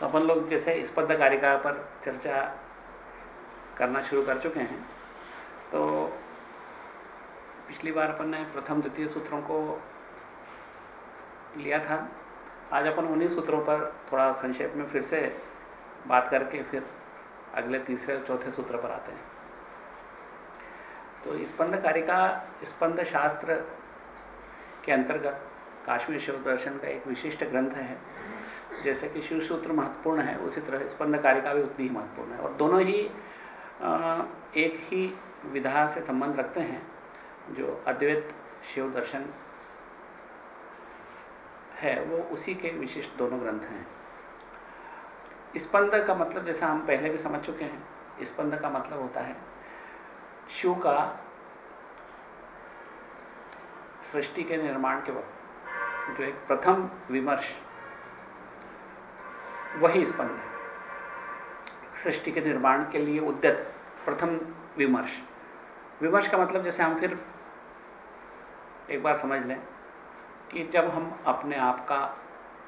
तो अपन लोग जैसे स्पंद कारिका पर चर्चा करना शुरू कर चुके हैं। तो पिछली बार अपन ने प्रथम द्वितीय सूत्रों को लिया था। आज अपन उन्हीं सूत्रों पर थोड़ा संक्षेप में फिर से बात करके फिर अगले तीसरे चौथे सूत्र पर आते हैं। तो स्पंद कारिका, स्पंद शास्त्र के अंतर्गत काश्मीर शिव दर्शन का एक विशिष्ट ग्रंथ है। जैसे कि शिव सूत्र महत्वपूर्ण है, उसी तरह स्पंद कारिका भी उतनी ही महत्वपूर्ण है। और दोनों ही एक ही विधा से संबंध रखते हैं, जो अद्वैत शिव दर्शन है, वो उसी के विशिष्ट दोनों ग्रंथ हैं। स्पंद का मतलब जैसा हम पहले भी समझ चुके हैं, स्पंद का मतलब होता है, शिव का सृष्टि के निर्माण के वक्त, जो एक प्रथम विमर्श वही स्पंद है। सृष्टि के निर्माण के लिए उद्यत, प्रथम विमर्श। विमर्श का मतलब जैसे हम फिर एक बार समझ लें कि जब हम अपने आप का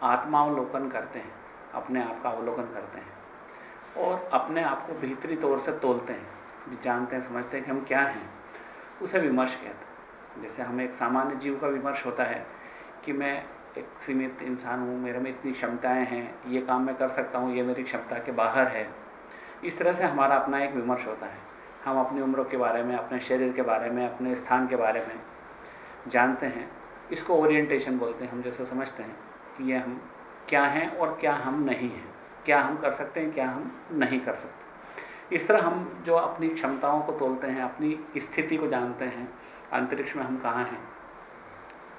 आत्मावलोकन करते हैं, अपने आप का अवलोकन करते हैं और अपने आप को भीतरी तौर से तोलते हैं जानते हैं, समझते हैं कि हम क्या हैं, उसे विमर्श कहते हैं। जैसे हमें एक सामान्य जीव का विमर्श होता है कि मैं एक सीमित इंसान हूँ, मेरे में इतनी क्षमताएँ हैं, ये काम मैं कर सकता हूँ, ये मेरी क्षमता के बाहर है। इस तरह से हमारा अपना एक विमर्श होता है। हम अपनी उम्र के बारे में, अपने शरीर के बारे में, अपने स्थान के बारे में जानते हैं। इसको ओरिएंटेशन बोलते हैं, हम जैसे समझते हैं कि ये हम क्या हैं और क्या हम नहीं हैं। क्या हम कर सकते हैं, क्या हम नहीं कर सकते। इस तरह हम जो अपनी क्षमताओं को तोलते हैं, अपनी स्थिति को जानते हैं, अंतरिक्ष में हम कहाँ हैं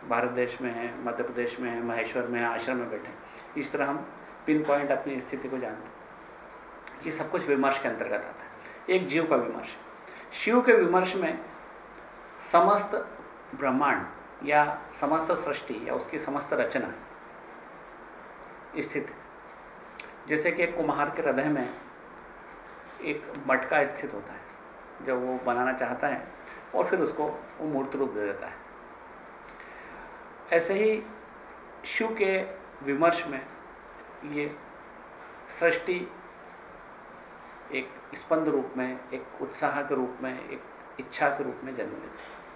भारत देश में है, मध्य प्रदेश में है, महेश्वर में है, आश्रम में बैठे इस तरह हम पिन पॉइंट अपनी स्थिति को जानते ये सब कुछ विमर्श के अंतर्गत आता है। एक जीव का विमर्श। शिव के विमर्श में समस्त ब्रह्मांड या समस्त सृष्टि या उसकी समस्त रचना स्थित जैसे कि एक कुम्हार के हृदय में एक मटका स्थित होता है, जब वो बनाना चाहता है और फिर उसको वो मूर्त रूप दे देता है। ऐसे ही शिव के विमर्श में ये सृष्टि एक स्पंद रूप में, एक उत्साह के रूप में, एक इच्छा के रूप में जन्म लेती है।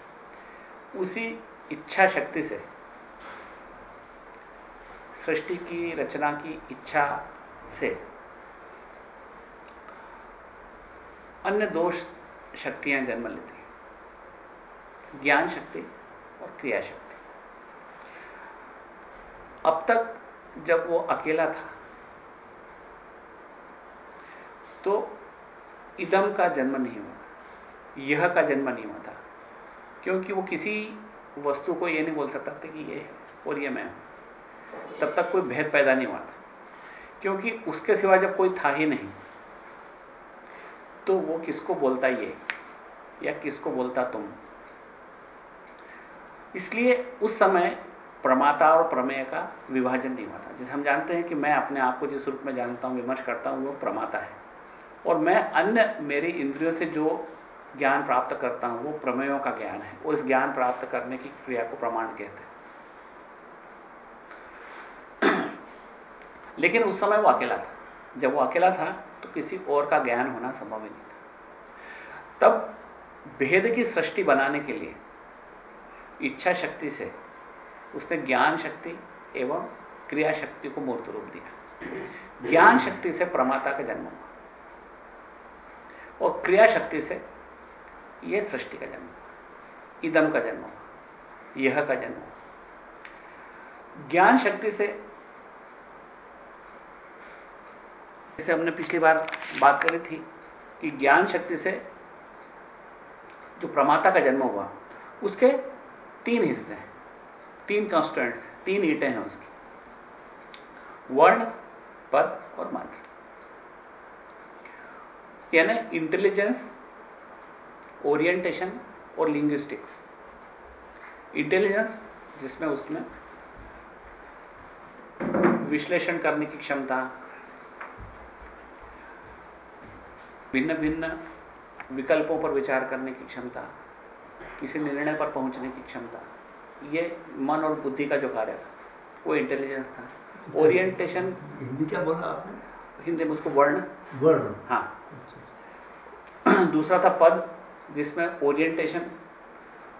उसी इच्छा शक्ति से सृष्टि की रचना की इच्छा से अन्य दोष शक्तियाँ जन्म लेती हैं। ज्ञान शक्ति और क्रिया शक्ति। अब तक जब वो अकेला था तो इदम का जन्म नहीं हुआ यह का जन्म नहीं हुआ था, क्योंकि वो किसी वस्तु को यह नहीं बोल सकता था कि ये है और ये मैं हूँ। तब तक कोई भेद पैदा नहीं हुआ था, क्योंकि उसके सिवा जब कोई था ही नहीं तो वो किसको बोलता ये या किसको बोलता तुम? इसलिए उस समय प्रमाता और प्रमेय का विभाजन नहीं होता जैसे हम जानते हैं कि मैं अपने आप को जिस रूप में जानता हूँ, विमर्श करता हूँ, वो प्रमाता है। और मैं अन्य मेरी इंद्रियों से जो ज्ञान प्राप्त करता हूँ, वो प्रमेयों का ज्ञान है। और इस ज्ञान प्राप्त करने की क्रिया को प्रमाण कहते हैं। लेकिन उस समय वो अकेला था। जब वो अकेला था तो किसी और का ज्ञान होना संभव ही नहीं था। तब भेद की सृष्टि बनाने के लिए इच्छा शक्ति से उसने ज्ञान शक्ति एवं क्रिया शक्ति को मूर्त रूप दिया। ज्ञान शक्ति से प्रमाता का जन्म हुआ। और क्रिया शक्ति से यह सृष्टि का जन्म हुआ इदम का जन्म हुआ, यह का जन्म हुआ। ज्ञान शक्ति से जैसे हमने पिछली बार बात करी थी कि ज्ञान शक्ति से जो प्रमाता का जन्म हुआ, उसके तीन हिस्से हैं। तीन कॉन्स्टेंट्स तीन ईटें हैं उसकी। वर्ण, पद और मंत्र। यानी इंटेलिजेंस ओरिएंटेशन और लिंग्विस्टिक्स इंटेलिजेंस जिसमें उसमें विश्लेषण करने की क्षमता भिन्न भिन्न विकल्पों पर विचार करने की क्षमता, किसी निर्णय पर पहुँचने की क्षमता। ये मन और बुद्धि का जो कार्य था वो इंटेलिजेंस था। ओरिएंटेशन हिंदी क्या बोला आपने? हिंदी में उसको वर्ण। वर्ण। हाँ। दूसरा था पद जिसमें ओरिएंटेशन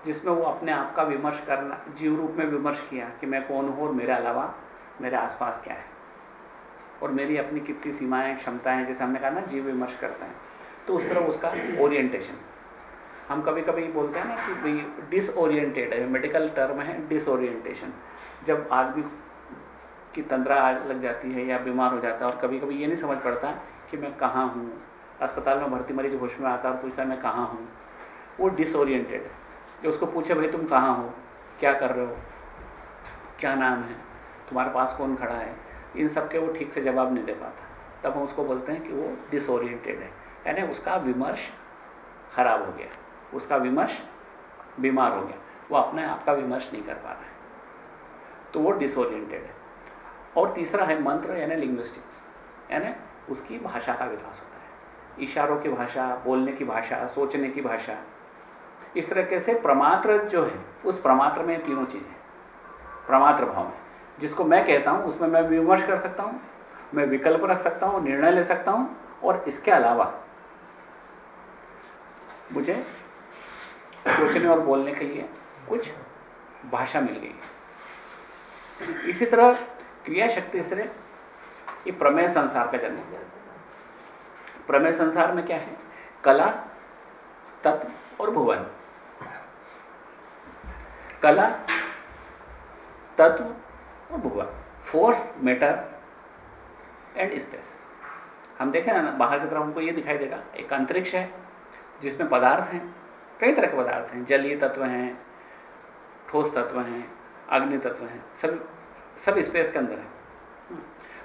जिसमें वो अपने आप का विमर्श करना जीव रूप में विमर्श किया कि मैं कौन हूँ और मेरे अलावा मेरे आसपास क्या है। और मेरी अपनी कितनी सीमाएँ क्षमताएँ जैसे हमने कहा ना जीव विमर्श करते हैं। तो उस तरह उसका ओरिएंटेशन हम कभी कभी बोलते हैं ना कि भाई डिसओरिएंटेड है मेडिकल टर्म है डिसओरिएंटेशन जब आदमी की तंद्रा लग जाती है या बीमार हो जाता है और कभी कभी ये नहीं समझ पड़ता कि मैं कहाँ हूँ, अस्पताल में भर्ती मरीज़ होश में आता और पूछता है मैं कहाँ हूँ, वो डिसओरिएंटेड है। कि उसको पूछे, भाई तुम कहाँ हो? क्या कर रहे हो? क्या नाम है? तुम्हारे पास कौन खड़ा है? इन सब के वो ठीक से जवाब नहीं दे पाता। तब हम उसको बोलते हैं कि वो डिसओरिएंटेड है। यानी उसका विमर्श खराब हो गया। उसका विमर्श बीमार हो गया। वो अपने आप का विमर्श नहीं कर पा रहा है। तो वो डिसओरिएंटेड है। और तीसरा है मंत्र यानी लिंग्विस्टिक्स यानी उसकी भाषा का विकास होता है। इशारों की भाषा, बोलने की भाषा, सोचने की भाषा, इस तरीके से प्रमात्र जो है, उस प्रमात्र में तीनों चीज़ें प्रमात्र भाव में, जिसको मैं कहता हूँ, उसमें मैं विमर्श कर सकता हूँ, मैं विकल्प रख सकता हूँ, निर्णय ले सकता हूँ, और इसके अलावा मुझे सोचने और बोलने के लिए कुछ भाषा मिल गई। इसी तरह क्रिया शक्ति से ये प्रमेय संसार का जन्म होता है प्रमेय संसार में क्या है? कला, तत्व और भुवन। कला, तत्व और भुवन। फोर्स मैटर एंड स्पेस हम देखें ना, बाहर की तरफ़ हमको यह दिखाई देगा, एक अंतरिक्ष है, जिसमें पदार्थ हैं। कई तरह के पदार्थ हैं। जलीय तत्व हैं, ठोस तत्व हैं, अग्नि तत्व हैं, सब सब स्पेस के अंदर है।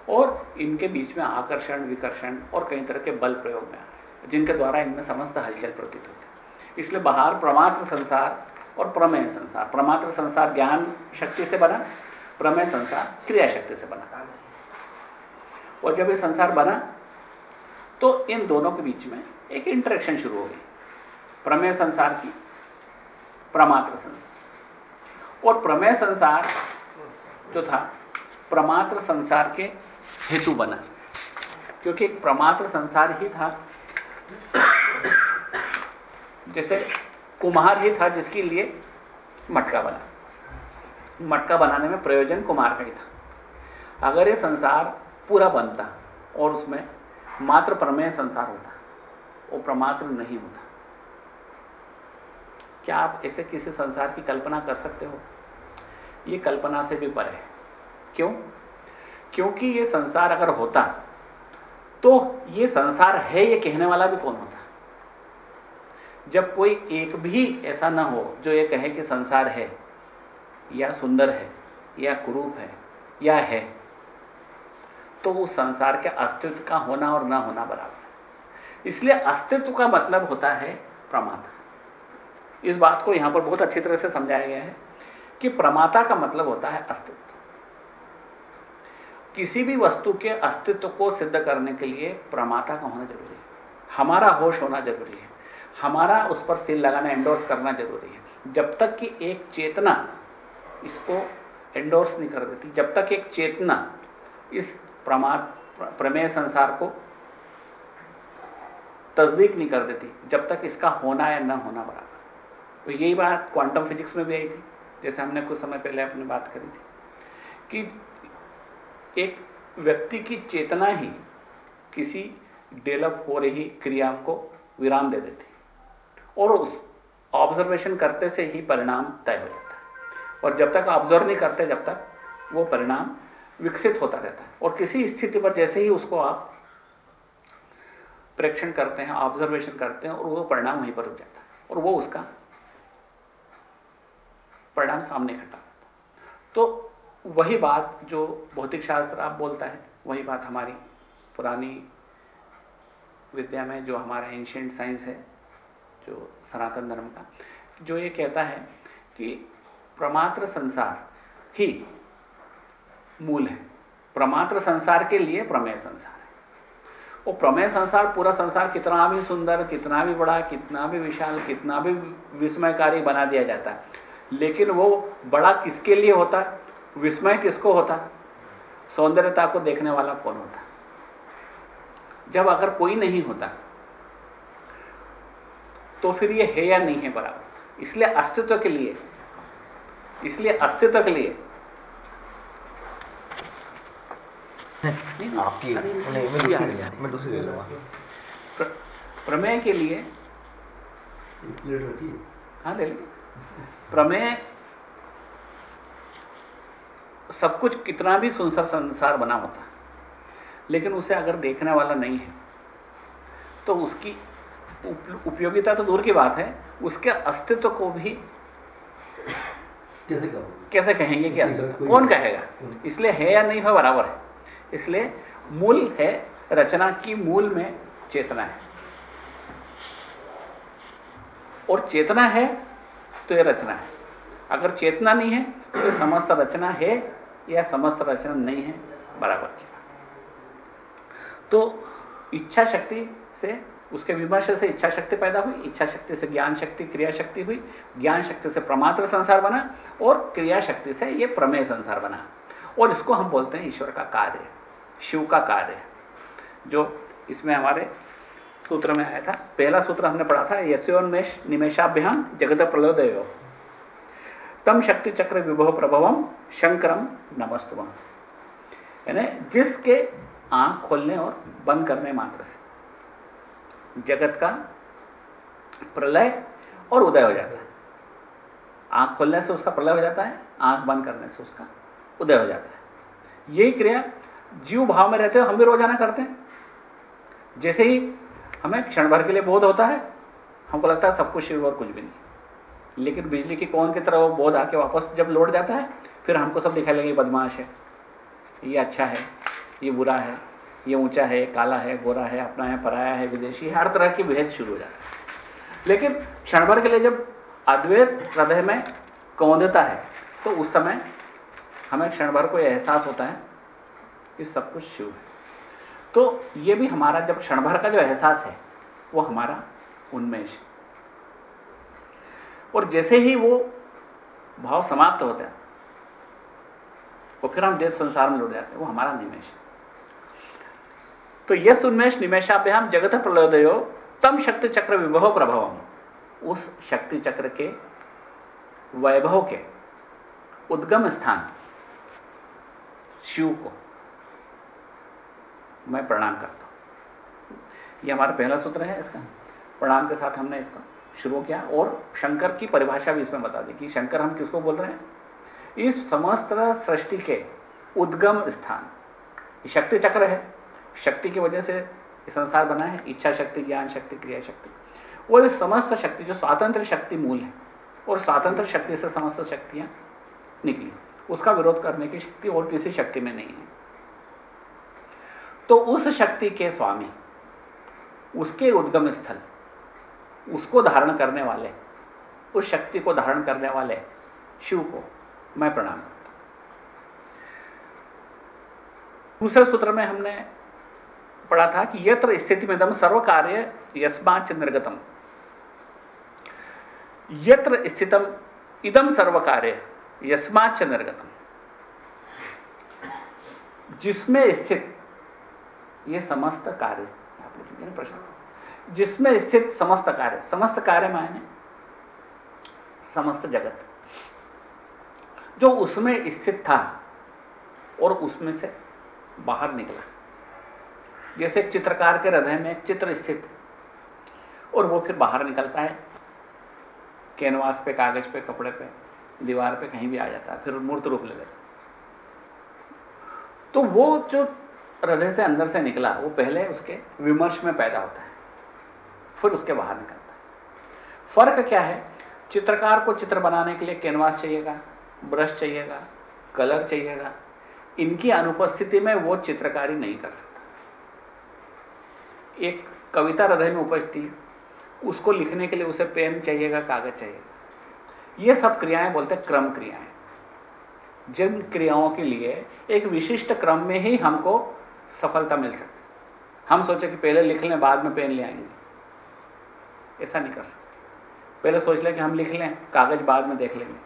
और इनके बीच में आकर्षण, विकर्षण और कई तरह के बल प्रयोग में आ रहे जिनके द्वारा इनमें समस्त हलचल प्रतीत होती है। इसलिए बाहर प्रमात्र संसार और प्रमेय संसार, प्रमात्र संसार ज्ञान शक्ति से बना, प्रमेय संसार क्रिया शक्ति से बना। और जब ये संसार बना तो इन दोनों के बीच में एक इंटरेक्शन शुरू हो गई। प्रमेय संसार की, प्रमात्र संसार और प्रमेय संसार जो था, प्रमात्र संसार के हेतु बना। क्योंकि एक प्रमात्र संसार ही था। जैसे कुम्हार ही था जिसके लिए मटका बना। मटका बनाने में प्रयोजन कुमार का ही था। अगर ये संसार पूरा बनता और उसमें मात्र प्रमेय संसार होता, वो प्रमात्र नहीं होता। क्या आप ऐसे किसी संसार की कल्पना कर सकते हो? ये कल्पना से भी परे है। क्यों? क्योंकि ये संसार अगर होता तो ये संसार है ये कहने वाला भी कौन होता? जब कोई एक भी ऐसा ना हो जो ये कहे कि संसार है, या सुंदर है, या कुरूप है, या है तो उस संसार के अस्तित्व का होना और ना होना बराबर है। इसलिए अस्तित्व का मतलब होता है प्रमाता। इस बात को यहाँ पर बहुत अच्छी तरह से समझाया गया है कि प्रमाता का मतलब होता है अस्तित्व। किसी भी वस्तु के अस्तित्व को सिद्ध करने के लिए प्रमाता का होना ज़रूरी है। हमारा होश होना ज़रूरी है। हमारा उस पर सिल लगाना एंडोर्स करना ज़रूरी है। जब तक कि एक चेतना इसको एंडोर्स नहीं कर देती, जब तक एक चेतना इस प्रमा प्रमेय संसार को तस्दीक नहीं कर देती, जब तक इसका होना या न होना बराबर। तो यही बात क्वांटम फिजिक्स में भी आई थी। जैसे हमने कुछ समय पहले अपनी बात करी थी कि एक व्यक्ति की चेतना ही किसी डेवलप हो रही क्रिया को विराम दे देती और उस ऑब्जर्वेशन करते से ही परिणाम तय हो जाता है। और जब तक ऑब्ज़र्व नहीं करते, जब तक वो परिणाम विकसित होता रहता है। और किसी स्थिति पर जैसे ही उसको आप प्रेक्षण करते हैं ऑब्जर्वेशन करते हैं, और वो परिणाम वहीं पर रुक जाता है। और वो उसका परिणाम सामने घटा। तो वही बात जो भौतिक शास्त्र आप बोलता है, वही बात हमारी पुरानी विद्या में जो हमारा एंशियंट साइंस है, जो सनातन धर्म का, जो ये कहता है कि प्रमात्र संसार ही मूल है। प्रमात्र संसार के लिए प्रमेय संसार है। वो प्रमेय संसार, पूरा संसार कितना भी सुंदर, कितना भी बड़ा, कितना भी विशाल, कितना भी विस्मयकारी बना दिया जाता है। लेकिन वो बड़ा किसके लिए होता है? विस्मय किसको होता है? सौंदर्यता को देखने वाला कौन होता है? जब अगर कोई नहीं होता तो फिर ये है या नहीं है बराबर? इसलिए अस्तित्व के लिए इसलिए अस्तित्व के लिए। आपकी नहीं मैं दूसरी मैं दूसरी ले लूँगा। प्रमेय के लिए हाँ। ले लीजिए प्रमेय सब कुछ कितना भी सुनसर संसार बना होता है लेकिन उसे अगर देखने वाला नहीं है तो उसकी उपयोगिता तो दूर की बात है उसके अस्तित्व को भी कैसे कैसे कहेंगे कि अस्तित्व? कौन कहेगा? इसलिए है या नहीं है बराबर है। इसलिए मूल है रचना की मूल में चेतना है। और चेतना है तो यह रचना है। अगर चेतना नहीं है तो समस्त रचना है या समस्त रचना नहीं है, बराबर की तो इच्छा शक्ति से, उसके विमर्श से इच्छा शक्ति पैदा हुई इच्छा शक्ति से ज्ञान शक्ति क्रिया शक्ति हुई ज्ञान शक्ति से प्रमात्र संसार बना और क्रिया शक्ति से यह प्रमेय संसार बना। और इसको हम बोलते हैं ईश्वर का कार्य, शिव का कार्य, जो इसमें हमारे सूत्र में आया था। पहला सूत्र हमने पढ़ा था यशोन्मेष निमेशाभ्याम जगत प्रलोदय। तम शक्ति चक्र विभव प्रभवम शंकरम नमस्तुम। यानी जिसके आँख खोलने और बंद करने मात्र से जगत का प्रलय और उदय हो जाता है। आँख खोलने से उसका प्रलय हो जाता है, आँख बंद करने से उसका उदय हो जाता है। यही क्रिया जीव भाव में रहते हो हम भी रोज़ाना करते हैं। जैसे ही हमें क्षण भर के लिए बोध होता है। हमको लगता है सब कुछ शिव और कुछ भी नहीं। लेकिन बिजली की कौन की तरह वो बोध आके वापस जब लौट जाता है, फिर हमको सब दिखाई लगे बदमाश है। ये अच्छा है, ये बुरा है, ये ऊँचा है काला है, गोरा है, अपना है, पराया है, विदेशी है, हर तरह की भेद शुरू हो जाता है। लेकिन क्षण भर के लिए जब अद्वैत हृदय में कौंधता है तो उस समय हमें क्षण भर को यह एहसास होता है कि सब कुछ शिव है। तो यह भी हमारा जब क्षण भर का जो एहसास है, वो हमारा उन्मेष और जैसे ही वो भाव समाप्त होता है तो फिर हम देव संसार में लौट जाते हैं, वो हमारा निमेश है। तो यह उन्मेष निमेशाभ्याम जगत प्रलोदयो तम शक्ति चक्र विभव प्रभाव उस शक्ति चक्र के वैभव के उद्गम स्थान, शिव को। मैं प्रणाम करता हूँ। यह हमारा पहला सूत्र है इसका। प्रणाम के साथ हमने इसका शुरू किया और शंकर की परिभाषा भी इसमें बता दी कि शंकर हम किसको बोल रहे हैं? इस समस्त सृष्टि के उद्गम स्थान। शक्ति चक्र है। शक्ति की वजह से संसार बना है। इच्छा शक्ति, ज्ञान शक्ति, क्रिया शक्ति। और इस समस्त शक्ति, जो स्वातंत्र शक्ति मूल है, और स्वातंत्र शक्ति से समस्त शक्तियाँ निकली। उसका विरोध करने की शक्ति और किसी शक्ति में नहीं है। तो उस शक्ति के स्वामी, उसके उद्गम स्थल, उसको धारण करने वाले, उस शक्ति को धारण करने वाले शिव को मैं प्रणाम करता हूँ। दूसरे सूत्र में हमने पढ़ा था कि यत्र स्थिति में दम सर्व कार्य यस्माच निर्गतम यत्र स्थितम इदम सर्व कार्य यस्माच निर्गतम जिसमें स्थित यह समस्त कार्य आप प्रश्न जिसमें स्थित समस्त कार्य समस्त कार्य मायने समस्त जगत। जो उसमें स्थित था और उसमें से बाहर निकला। जैसे चित्रकार के हृदय में चित्र स्थित और वो फिर बाहर निकलता है। कैनवास पे, कागज़ पे, कपड़े पे, दीवार पे कहीं भी आ जाता है, फिर मूर्त रूप ले लेता तो वो जो हृदय से अंदर से निकला, वो पहले उसके विमर्श में पैदा होता है, फिर उसके बाहर निकलता है। फ़र्क क्या है? चित्रकार को चित्र बनाने के लिए कैनवास चाहिएगा, ब्रश चाहिएगा, कलर चाहिएगा। इनकी अनुपस्थिति में वो चित्रकारी नहीं कर सकता। एक कविता हृदय में उपस्थिति उसको लिखने के लिए उसे पेन चाहिएगा, कागज़ चाहिएगा। ये सब क्रियाएँ बोलते हैं क्रम क्रियाएँ। जिन क्रियाओं के लिए एक विशिष्ट क्रम में ही हमको सफलता मिल सकती हम सोचे कि पहले लिख लें, बाद में पेन ले आएँगे। ऐसा नहीं कर सकते। पहले सोच लें कि हम लिख लें, कागज़ बाद में देख लेंगे।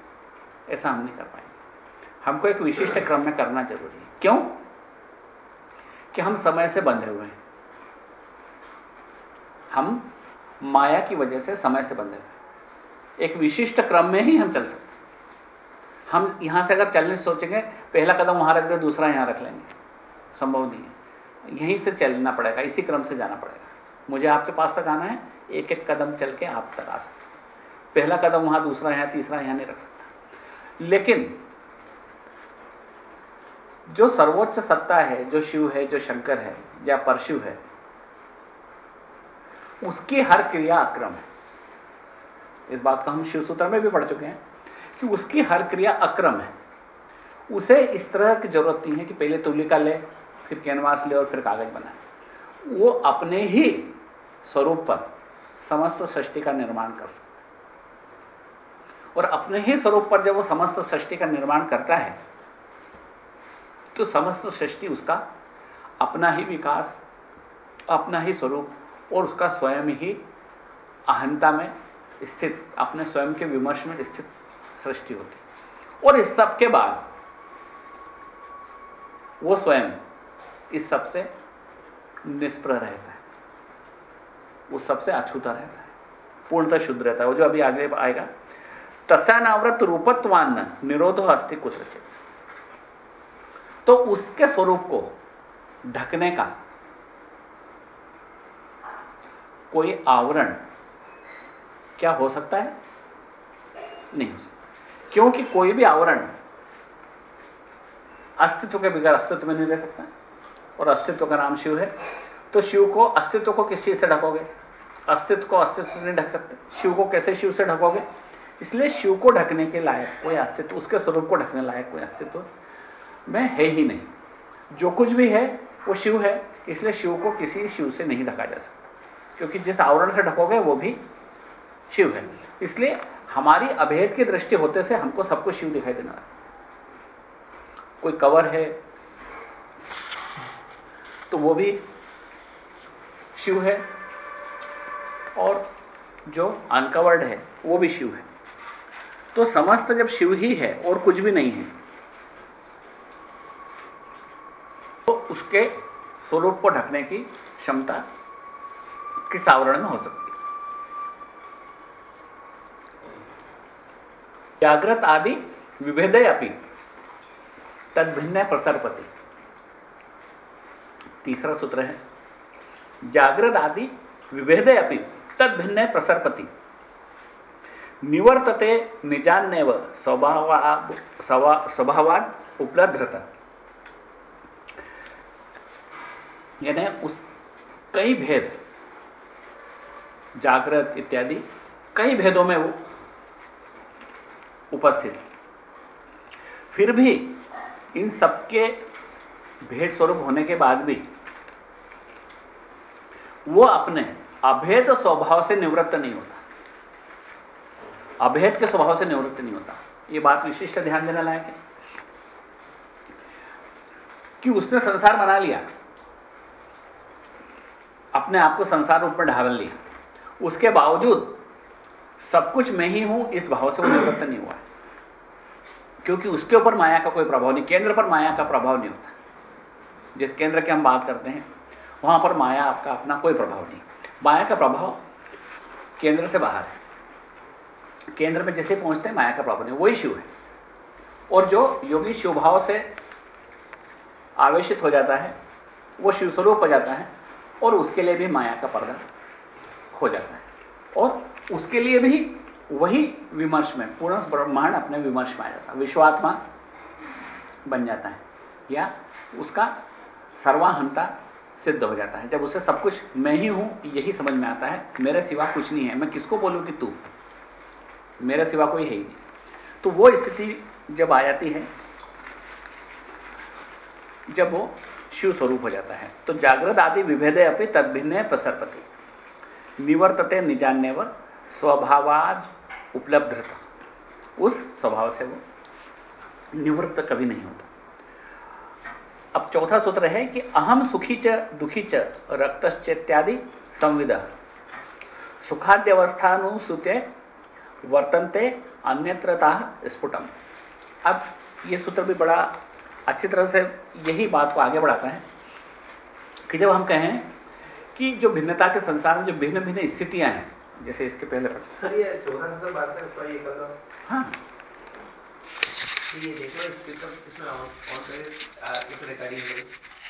ऐसा हम नहीं कर पाएँगे। हमको एक विशिष्ट क्रम में करना ज़रूरी है। क्यों? कि हम समय से बंधे हुए हैं। हम माया की वजह से समय से बंधे हुए एक विशिष्ट क्रम में ही हम चल सकते हम यहाँ से अगर चलने सोचेंगे, पहला कदम वहाँ रख दे, दूसरा यहाँ रख लेंगे। संभव नहीं है। यहीं से चलना पड़ेगा, इसी क्रम से जाना पड़ेगा। मुझे आपके पास तक आना है एक एक कदम चल के आप तक आ सकते पहला कदम वहाँ, दूसरा यहाँ, तीसरा यहाँ नहीं रख सकता। लेकिन, जो सर्वोच्च सत्ता है, जो शिव है, जो शंकर है, या परशिव है, उसकी हर क्रिया अक्रम है। इस बात का हम शिव सूत्र में भी पढ़ चुके हैं कि उसकी हर क्रिया अक्रम है। उसे इस तरह की ज़रूरत नहीं है कि पहले तुलिका ले फिर कैनवास ले और फिर कागज़ बनाए। वो अपने ही स्वरूप पर समस्त सृष्टि का निर्माण कर सकता और अपने ही स्वरूप पर जब वो समस्त सृष्टि का निर्माण करता है तो समस्त सृष्टि उसका अपना ही विकास, अपना ही स्वरूप और उसका स्वयं ही अहंता में स्थित, अपने स्वयं के विमर्श में स्थित सृष्टि होती और इस सब के बाद वो स्वयं इस सबसे निष्प्रह रहता है। वो सबसे अछूता रहता है। पूर्णतः शुद्ध रहता है। वो जो अभी आगे आएगा तथानावृत रूपत्वान्न, निरोधो अस्थि कुछ तो उसके स्वरूप को ढकने का कोई आवरण क्या हो सकता है? नहीं हो सकता। क्योंकि कोई भी आवरण अस्तित्व के बगैर अस्तित्व में नहीं रह सकता। और अस्तित्व का नाम शिव है। तो शिव को अस्तित्व को किस चीज़ से ढकोगे? अस्तित्व को अस्तित्व से नहीं ढक सकते। शिव को कैसे शिव से ढकोगे? इसलिए शिव को ढकने के लायक कोई अस्तित्व, उसके स्वरूप को ढकने लायक कोई अस्तित्व में है ही नहीं। जो कुछ भी है, वो शिव है। इसलिए शिव को किसी शिव से नहीं ढका जा सकता। क्योंकि जिस आवरण से ढकोगे, वो भी शिव है। इसलिए हमारी अभेद की दृष्टि होते से हमको सबको शिव दिखाई देना है। कोई कवर है तो वो भी शिव है और जो अनकवर्ड है, वो भी शिव है। तो समस्त जब शिव ही है और कुछ भी नहीं है तो उसके स्वरूप को ढकने की क्षमता किस आवरण में हो सकती है? जागृत आदि विभेदय अपनी तद भिन्न प्रसरपति। तीसरा सूत्र है, जागृत आदि विभेदय अपनी तद भिन्न प्रसरपति। निवर्तते निजान्यव स्वभावाद उपलब्धता। यानी उस कई भेद, जागृत इत्यादि कई भेदों में वो उपस्थित। फिर भी इन सबके भेद स्वरूप होने के बाद भी वो अपने अभेद स्वभाव से निवृत्त नहीं होता। अभेद के स्वभाव से निवृत्त नहीं होता। यह बात विशिष्ट ध्यान देना लायक है। कि उसने संसार बना लिया। अपने आप को संसार रूप में ढाल लिया। उसके बावजूद सब कुछ मैं ही हूँ, इस भाव से वो निवृत्त नहीं हुआ। है क्योंकि उसके ऊपर माया का कोई प्रभाव नहीं, केंद्र पर माया का प्रभाव नहीं होता। जिस केंद्र की के हम बात करते हैं वहाँ पर माया आपका अपना कोई प्रभाव नहीं। माया का प्रभाव केंद्र से बाहर है। केंद्र में जैसे पहुँचते हैं, माया का प्रभाव नहीं, वही शिव है। और जो योगी शिव भाव से आवेशित हो जाता है, वो शिव स्वरूप हो जाता है, और उसके लिए भी माया का पर्दा हो जाता है। और उसके लिए भी वही विमर्श में, पूर्ण ब्रह्मांड अपने विमर्श में आ जाता है, विश्वात्मा बन जाता है। या उसका सर्वाहंता सिद्ध हो जाता है। जब उसे सब कुछ मैं ही हूँ, यही समझ में आता है, मेरे सिवा कुछ नहीं है। मैं किसको बोलूँ कि तू? मेरे सिवा कोई है ही नहीं। तो वो स्थिति जब आ जाती है, जब वो शिव स्वरूप हो जाता है तो जागृत आदि विभेदे अपनी तदभिन्न प्रसरपति। निवर्तते, निजान्यवर, स्वभावाद उपलब्धता। उस स्वभाव से वो निवृत्त कभी नहीं होता। अब चौथा सूत्र है कि अहम सुखी च दुखी च रक्त इत्यादि संविद। सुखाद्यवस्थानुसूते वर्तनते अन्यत्रता स्फुटम। अब ये सूत्र भी बड़ा अच्छी तरह से यही बात को आगे बढ़ाता है कि जब हम कहें कि जो भिन्नता के संसार में जो भिन्न भिन्न स्थितियाँ हैं जैसे इसके पहले पर। हाँ। तो ये देखो इसके तो इसमें ऑन करे इस रिकॉर्डिंग में